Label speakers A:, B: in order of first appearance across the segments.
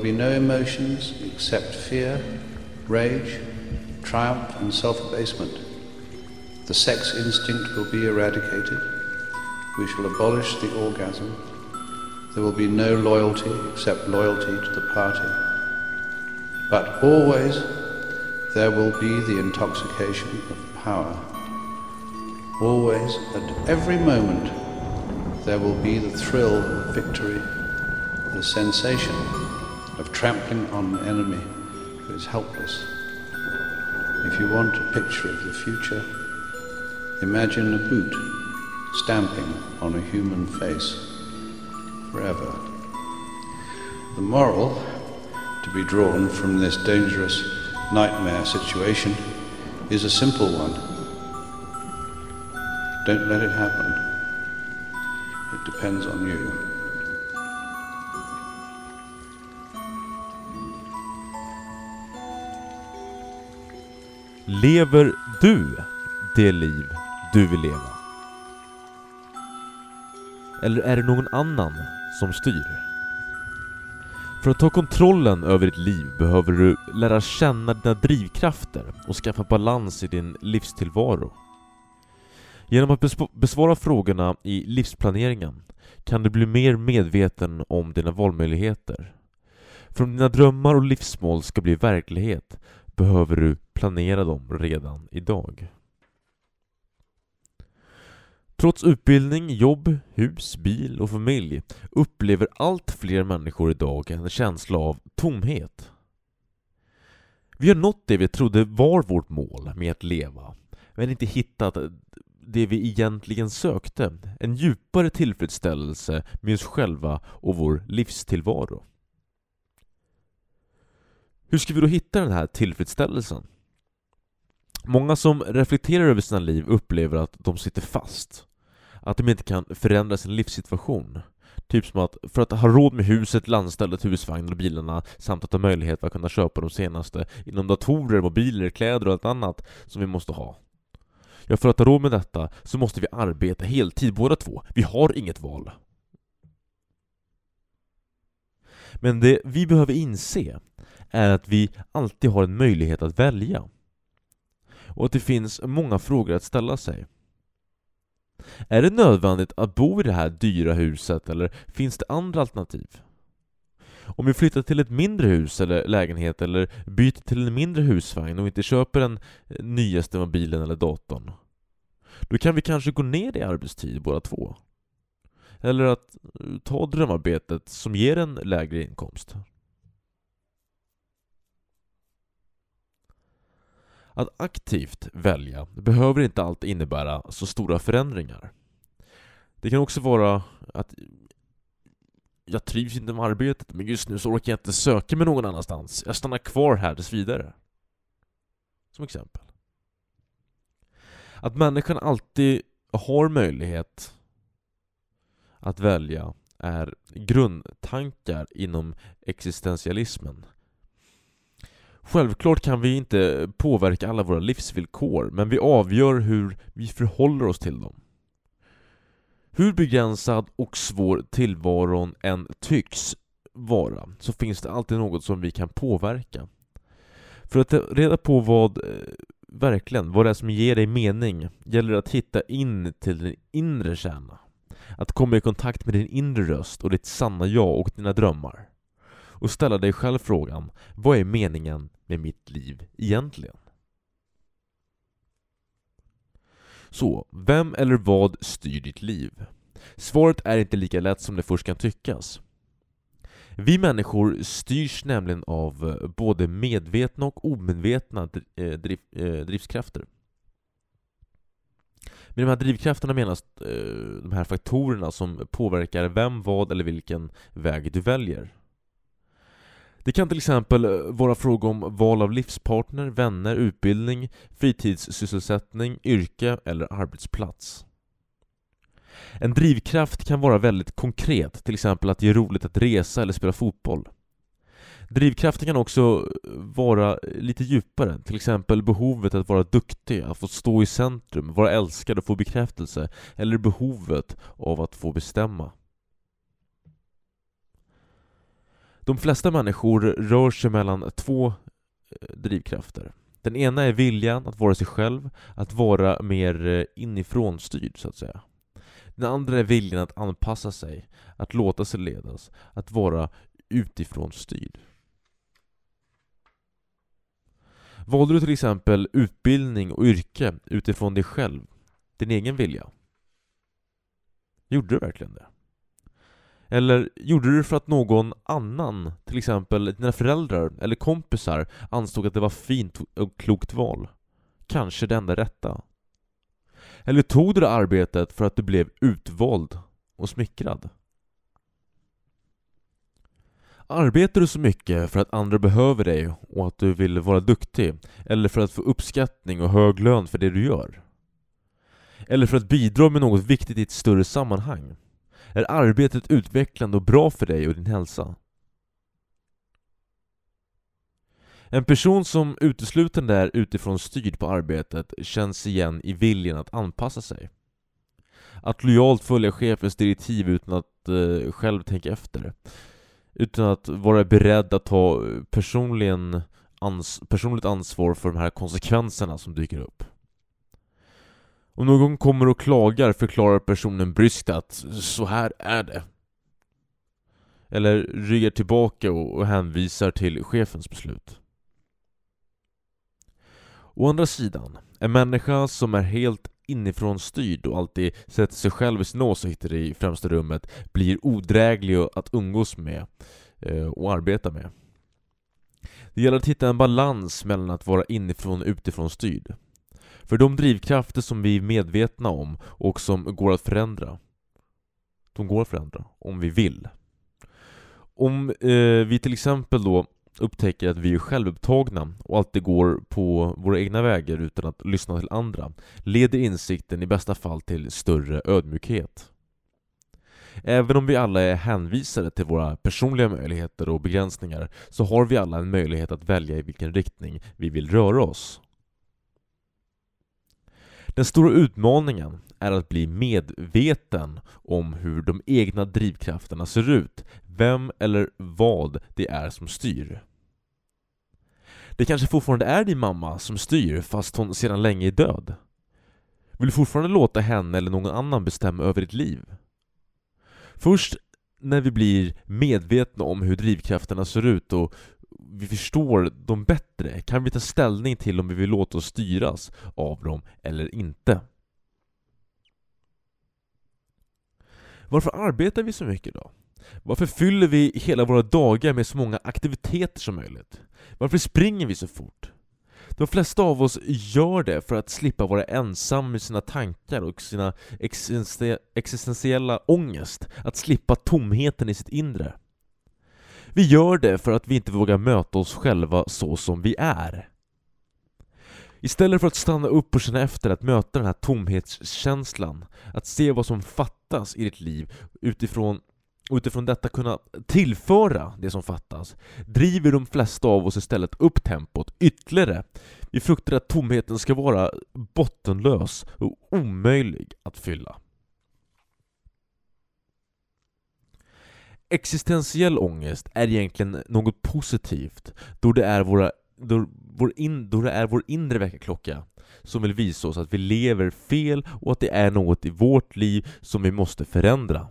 A: will be no emotions except fear, rage, triumph, and self abasement. The sex instinct will be eradicated. We shall abolish the orgasm. There will be no loyalty except loyalty to the party. But always there will be the intoxication of power. Always, at every moment, there will be the thrill of victory, the sensation of trampling on an enemy who is helpless. If you want a picture of the future, imagine a boot stamping on a human face forever. The moral to be drawn from this dangerous nightmare situation is a simple one. Don't let it happen. It depends on you.
B: Lever du det liv du vill leva? Eller är det någon annan som styr? För att ta kontrollen över ditt liv behöver du lära känna dina drivkrafter och skaffa balans i din livstillvaro. Genom att besvara frågorna i livsplaneringen kan du bli mer medveten om dina valmöjligheter. För om dina drömmar och livsmål ska bli verklighet behöver du planera dem redan idag. Trots utbildning, jobb, hus, bil och familj upplever allt fler människor idag en känsla av tomhet. Vi har nått det vi trodde var vårt mål med att leva, men inte hittat det vi egentligen sökte, en djupare tillfredsställelse med oss själva och vår livstillvaro. Hur ska vi då hitta den här tillfredsställelsen? Många som reflekterar över sina liv upplever att de sitter fast. Att de inte kan förändra sin livssituation. Typ som att för att ha råd med huset, landstället, husvagnen och bilarna samt att ha möjlighet att kunna köpa de senaste inom datorer, mobiler, kläder och allt annat som vi måste ha. Ja, för att ha råd med detta så måste vi arbeta heltid båda två. Vi har inget val. Men det vi behöver inse är att vi alltid har en möjlighet att välja. Och att det finns många frågor att ställa sig. Är det nödvändigt att bo i det här dyra huset eller finns det andra alternativ? Om vi flyttar till ett mindre hus eller lägenhet eller byter till en mindre husvagn och inte köper den nyaste mobilen eller datorn då kan vi kanske gå ner i arbetstid båda två. Eller att eh, ta drömarbetet som ger en lägre inkomst. Att aktivt välja behöver inte alltid innebära så stora förändringar. Det kan också vara att jag trivs inte med arbetet, men just nu så orkar jag inte söka mig någon annanstans. Jag stannar kvar här tills vidare. Som exempel. Att människan alltid har möjlighet att välja är grundtankar inom existentialismen. Självklart kan vi inte påverka alla våra livsvillkor, men vi avgör hur vi förhåller oss till dem. Hur begränsad och svår tillvaron än tycks vara, så finns det alltid något som vi kan påverka. För att ta reda på vad, eh, verkligen, vad det är som ger dig mening, gäller det att hitta in till din inre kärna. Att komma i kontakt med din inre röst och ditt sanna jag och dina drömmar och ställa dig själv frågan Vad är meningen med mitt liv egentligen? Så, vem eller vad styr ditt liv? Svaret är inte lika lätt som det först kan tyckas. Vi människor styrs nämligen av både medvetna och omedvetna eh, driv, eh, drivkrafter. Med de här drivkrafterna menas eh, de här faktorerna som påverkar vem, vad eller vilken väg du väljer. Det kan till exempel eh, vara fråga om val av livspartner, vänner, utbildning, fritidssysselsättning, yrke eller arbetsplats. En drivkraft kan vara väldigt konkret, till exempel att det är roligt att resa eller spela fotboll. Drivkraften kan också vara lite djupare, till exempel behovet att vara duktig, att få stå i centrum, vara älskad och få bekräftelse, eller behovet av att få bestämma. De flesta människor rör sig mellan två eh, drivkrafter. Den ena är viljan att vara sig själv, att vara mer eh, inifrån styrd så att säga. Den andra är viljan att anpassa sig, att låta sig ledas, att vara utifrån styrd. Valde du till exempel utbildning och yrke utifrån dig själv, din egen vilja? Gjorde du verkligen det? Eller gjorde du det för att någon annan, till exempel dina föräldrar eller kompisar, ansåg att det var fint och klokt val? Kanske det enda rätta? Eller tog du det arbetet för att du blev utvald och smickrad? Arbetar du så mycket för att andra behöver dig och att du vill vara duktig? Eller för att få uppskattning och hög lön för det du gör? Eller för att bidra med något viktigt i ett större sammanhang? Är arbetet utvecklande och bra för dig och din hälsa? En person som uteslutande är utifrån styrd på arbetet känns igen i viljan att anpassa sig. Att lojalt följa chefens direktiv utan att eh, själv tänka efter. Utan att vara beredd att ta personligen ans personligt ansvar för de här konsekvenserna som dyker upp. Om någon kommer och klagar förklarar personen bryskt att så här är det. Eller ryggar tillbaka och hänvisar till chefens beslut. Å andra sidan, en människa som är helt inifrån styrd och alltid sätter sig själv i sina åsikter i främsta rummet blir odräglig att umgås med eh, och arbeta med. Det gäller att hitta en balans mellan att vara inifrån och utifrån styrd. För de drivkrafter som vi är medvetna om och som går att förändra, de går att förändra om vi vill. Om eh, vi till exempel då upptäcker att vi är självupptagna och alltid går på våra egna vägar utan att lyssna till andra leder insikten i bästa fall till större ödmjukhet. Även om vi alla är hänvisade till våra personliga möjligheter och begränsningar så har vi alla en möjlighet att välja i vilken riktning vi vill röra oss. Den stora utmaningen är att bli medveten om hur de egna drivkrafterna ser ut, vem eller vad det är som styr. Det kanske fortfarande är din mamma som styr fast hon sedan länge är död? Vill du fortfarande låta henne eller någon annan bestämma över ditt liv? Först när vi blir medvetna om hur drivkrafterna ser ut och vi förstår dem bättre kan vi ta ställning till om vi vill låta oss styras av dem eller inte. Varför arbetar vi så mycket då? Varför fyller vi hela våra dagar med så många aktiviteter som möjligt? Varför springer vi så fort? De flesta av oss gör det för att slippa vara ensam med sina tankar och sina existentiella ångest, att slippa tomheten i sitt inre. Vi gör det för att vi inte vågar möta oss själva så som vi är. Istället för att stanna upp och känna efter att möta den här tomhetskänslan, att se vad som fattas i ditt liv utifrån och utifrån detta kunna tillföra det som fattas, driver de flesta av oss istället upp tempot ytterligare. Vi fruktar att tomheten ska vara bottenlös och omöjlig att fylla. Existentiell ångest är egentligen något positivt då det är, våra, då, vår in, då det är vår inre väckarklocka som vill visa oss att vi lever fel och att det är något i vårt liv som vi måste förändra.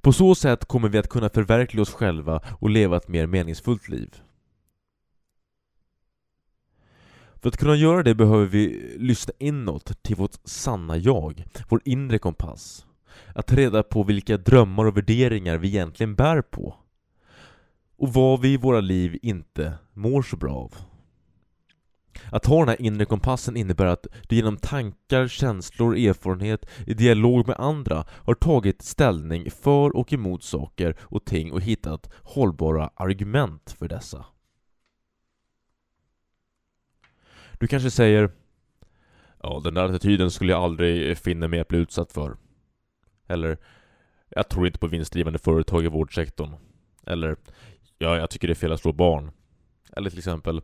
B: På så sätt kommer vi att kunna förverkliga oss själva och leva ett mer meningsfullt liv. För att kunna göra det behöver vi lyssna inåt till vårt sanna jag, vår inre kompass. Att ta reda på vilka drömmar och värderingar vi egentligen bär på. Och vad vi i våra liv inte mår så bra av. Att ha den här inre kompassen innebär att du genom tankar, känslor, erfarenhet, i dialog med andra har tagit ställning för och emot saker och ting och hittat hållbara argument för dessa. Du kanske säger Ja, den där attityden skulle jag aldrig finna mig att bli utsatt för. Eller Jag tror inte på vinstdrivande företag i vårdsektorn. Eller Ja, jag tycker det är fel att slå barn. Eller till exempel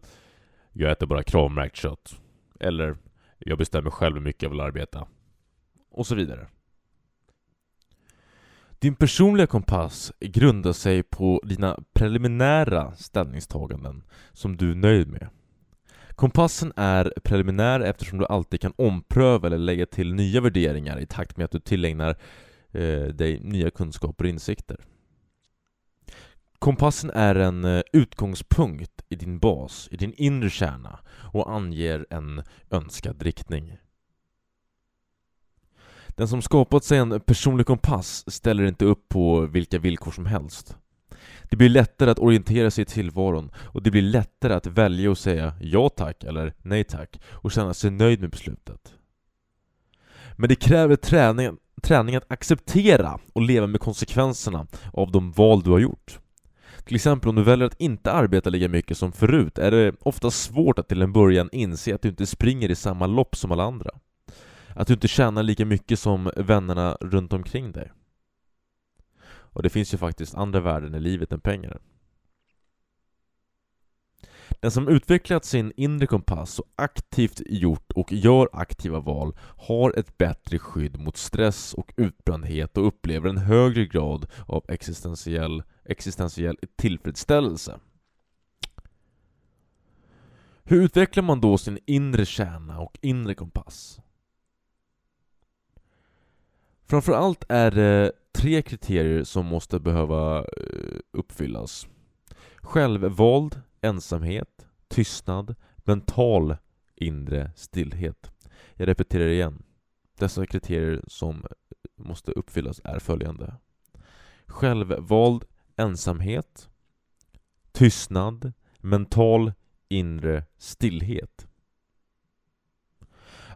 B: jag äter bara kravmärkt kött. Eller jag bestämmer själv hur mycket jag vill arbeta. Och så vidare. Din personliga kompass grundar sig på dina preliminära ställningstaganden som du är nöjd med. Kompassen är preliminär eftersom du alltid kan ompröva eller lägga till nya värderingar i takt med att du tillägnar eh, dig nya kunskaper och insikter. Kompassen är en eh, utgångspunkt i din bas, i din inre kärna och anger en önskad riktning. Den som skapat sig en personlig kompass ställer inte upp på vilka villkor som helst. Det blir lättare att orientera sig i tillvaron och det blir lättare att välja och säga ja tack eller nej tack och känna sig nöjd med beslutet. Men det kräver träning, träning att acceptera och leva med konsekvenserna av de val du har gjort. Till exempel om du väljer att inte arbeta lika mycket som förut är det ofta svårt att till en början inse att du inte springer i samma lopp som alla andra. Att du inte tjänar lika mycket som vännerna runt omkring dig. Och det finns ju faktiskt andra värden i livet än pengar. Den som utvecklat sin inre kompass och aktivt gjort och gör aktiva val har ett bättre skydd mot stress och utbrändhet och upplever en högre grad av existentiell, existentiell tillfredsställelse. Hur utvecklar man då sin inre kärna och inre kompass? Framförallt är det tre kriterier som måste behöva eh, uppfyllas. Självvald ensamhet, tystnad, mental inre stillhet. Jag repeterar igen. Dessa kriterier som måste uppfyllas är följande. Självvald ensamhet, tystnad, mental inre stillhet.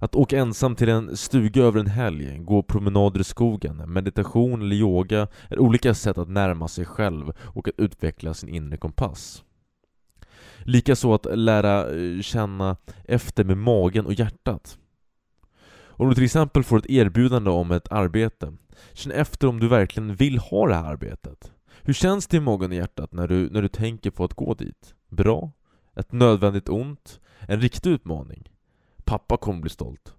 B: Att åka ensam till en stuga över en helg, gå promenader i skogen, meditation eller yoga är olika sätt att närma sig själv och att utveckla sin inre kompass. Likaså att lära eh, känna efter med magen och hjärtat. Om du till exempel får ett erbjudande om ett arbete, känn efter om du verkligen vill ha det här arbetet. Hur känns det i magen och hjärtat när du, när du tänker på att gå dit? Bra? Ett nödvändigt ont? En riktig utmaning? Pappa kommer bli stolt.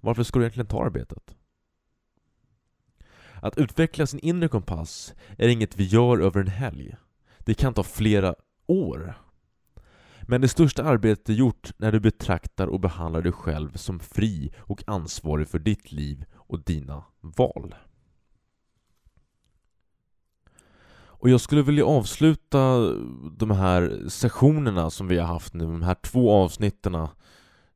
B: Varför ska du egentligen ta arbetet? Att utveckla sin inre kompass är inget vi gör över en helg. Det kan ta flera år. Men det största arbetet är gjort när du betraktar och behandlar dig själv som fri och ansvarig för ditt liv och dina val. Och jag skulle vilja avsluta de här sessionerna som vi har haft nu, de här två avsnitten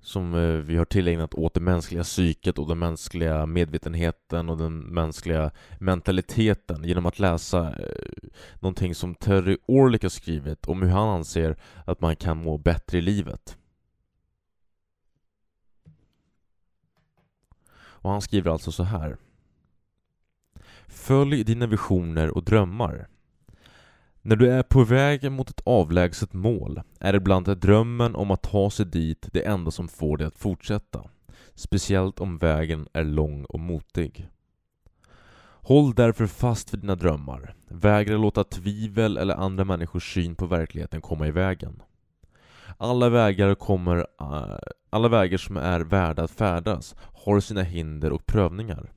B: som eh, vi har tillägnat åt det mänskliga psyket och den mänskliga medvetenheten och den mänskliga mentaliteten genom att läsa eh, någonting som Terry Orlick har skrivit om hur han anser att man kan må bättre i livet. Och han skriver alltså så här. Följ dina visioner och drömmar. När du är på väg mot ett avlägset mål är ibland drömmen om att ta sig dit det enda som får dig att fortsätta. Speciellt om vägen är lång och motig. Håll därför fast vid dina drömmar. Vägra låta tvivel eller andra människors syn på verkligheten komma i vägen. Alla vägar, kommer, äh, alla vägar som är värda att färdas har sina hinder och prövningar.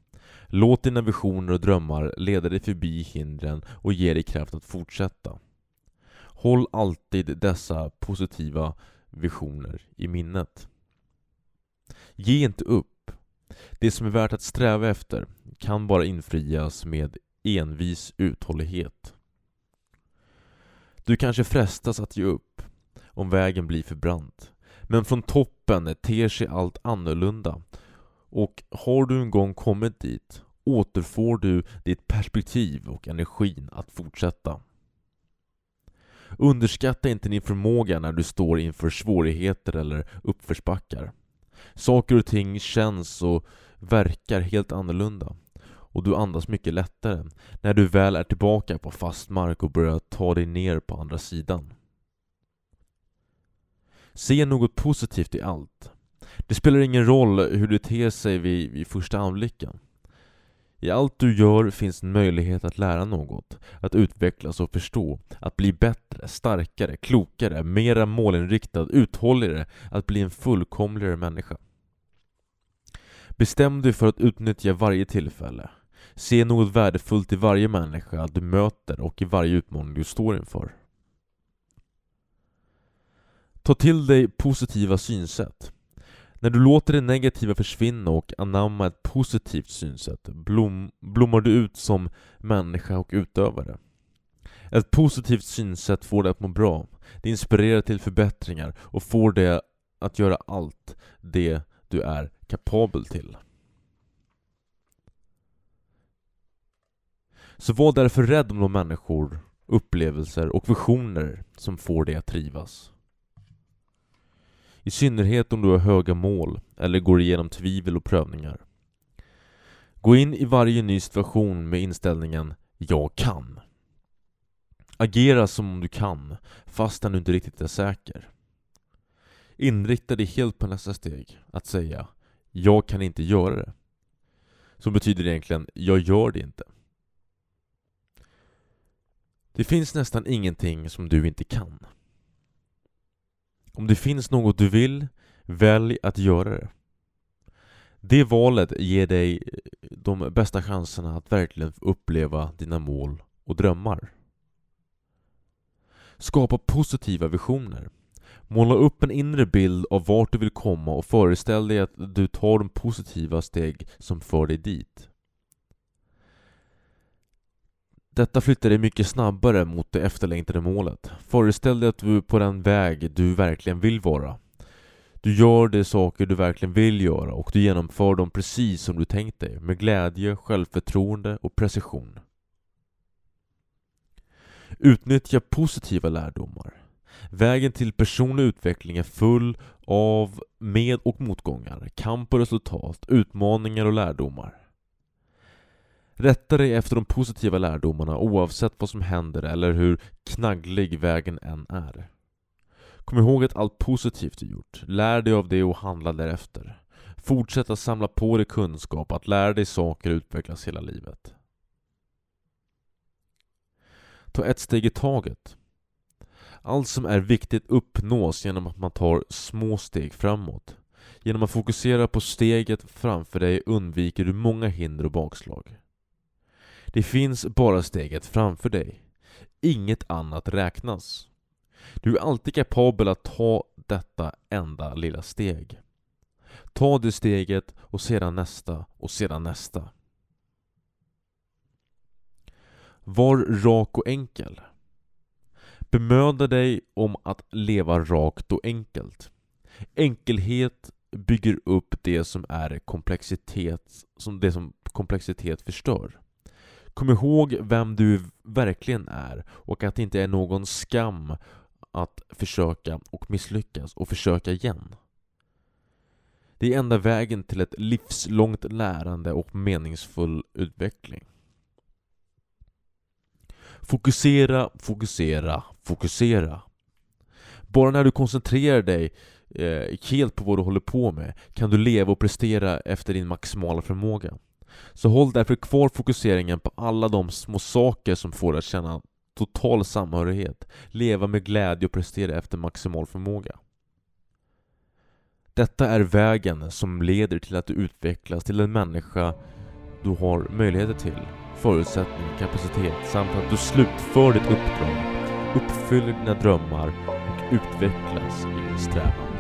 B: Låt dina visioner och drömmar leda dig förbi hindren och ge dig kraft att fortsätta. Håll alltid dessa positiva visioner i minnet. Ge inte upp. Det som är värt att sträva efter kan bara infrias med envis uthållighet. Du kanske frestas att ge upp om vägen blir för brant. Men från toppen ter sig allt annorlunda och har du en gång kommit dit återfår du ditt perspektiv och energin att fortsätta. Underskatta inte din förmåga när du står inför svårigheter eller uppförsbackar. Saker och ting känns och verkar helt annorlunda och du andas mycket lättare när du väl är tillbaka på fast mark och börjar ta dig ner på andra sidan. Se något positivt i allt. Det spelar ingen roll hur det ter sig vid, vid första anblicken. I allt du gör finns en möjlighet att lära något, att utvecklas och förstå, att bli bättre, starkare, klokare, mera målinriktad, uthålligare, att bli en fullkomligare människa. Bestäm dig för att utnyttja varje tillfälle. Se något värdefullt i varje människa du möter och i varje utmaning du står inför. Ta till dig positiva synsätt. När du låter det negativa försvinna och anamma ett positivt synsätt blom, blommar du ut som människa och utövare. Ett positivt synsätt får dig att må bra. Det inspirerar till förbättringar och får dig att göra allt det du är kapabel till. Så var därför rädd om de människor, upplevelser och visioner som får dig att trivas. I synnerhet om du har höga mål eller går igenom tvivel och prövningar. Gå in i varje ny situation med inställningen ”Jag kan”. Agera som om du kan, fastän du inte riktigt är säker. Inrikta dig helt på nästa steg, att säga ”Jag kan inte göra det”. Som betyder egentligen ”Jag gör det inte”. Det finns nästan ingenting som du inte kan. Om det finns något du vill, välj att göra det. Det valet ger dig eh, de bästa chanserna att verkligen uppleva dina mål och drömmar. Skapa positiva visioner. Måla upp en inre bild av vart du vill komma och föreställ dig att du tar de positiva steg som för dig dit. Detta flyttar dig mycket snabbare mot det efterlängtade målet. Föreställ dig att du är på den väg du verkligen vill vara. Du gör de saker du verkligen vill göra och du genomför dem precis som du tänkt dig, med glädje, självförtroende och precision. Utnyttja positiva lärdomar. Vägen till personlig utveckling är full av med och motgångar, kamp och resultat, utmaningar och lärdomar. Rätta dig efter de positiva lärdomarna oavsett vad som händer eller hur knagglig vägen än är. Kom ihåg att allt positivt du gjort, lär dig av det och handla därefter. Fortsätt att samla på dig kunskap, att lära dig saker och utvecklas hela livet. Ta ett steg i taget. Allt som är viktigt uppnås genom att man tar små steg framåt. Genom att fokusera på steget framför dig undviker du många hinder och bakslag. Det finns bara steget framför dig. Inget annat räknas. Du är alltid kapabel att ta detta enda lilla steg. Ta det steget och sedan nästa och sedan nästa. Var rak och enkel. Bemöda dig om att leva rakt och enkelt. Enkelhet bygger upp det som är komplexitet, som det som komplexitet förstör. Kom ihåg vem du verkligen är och att det inte är någon skam att försöka och misslyckas och försöka igen. Det är enda vägen till ett livslångt lärande och meningsfull utveckling. Fokusera, fokusera, fokusera. Bara när du koncentrerar dig eh, helt på vad du håller på med kan du leva och prestera efter din maximala förmåga. Så håll därför kvar fokuseringen på alla de små saker som får dig att känna total samhörighet, leva med glädje och prestera efter maximal förmåga. Detta är vägen som leder till att du utvecklas till en människa du har möjligheter till, förutsättning, kapacitet samt att du slutför ditt uppdrag, uppfyller dina drömmar och utvecklas i din strävan.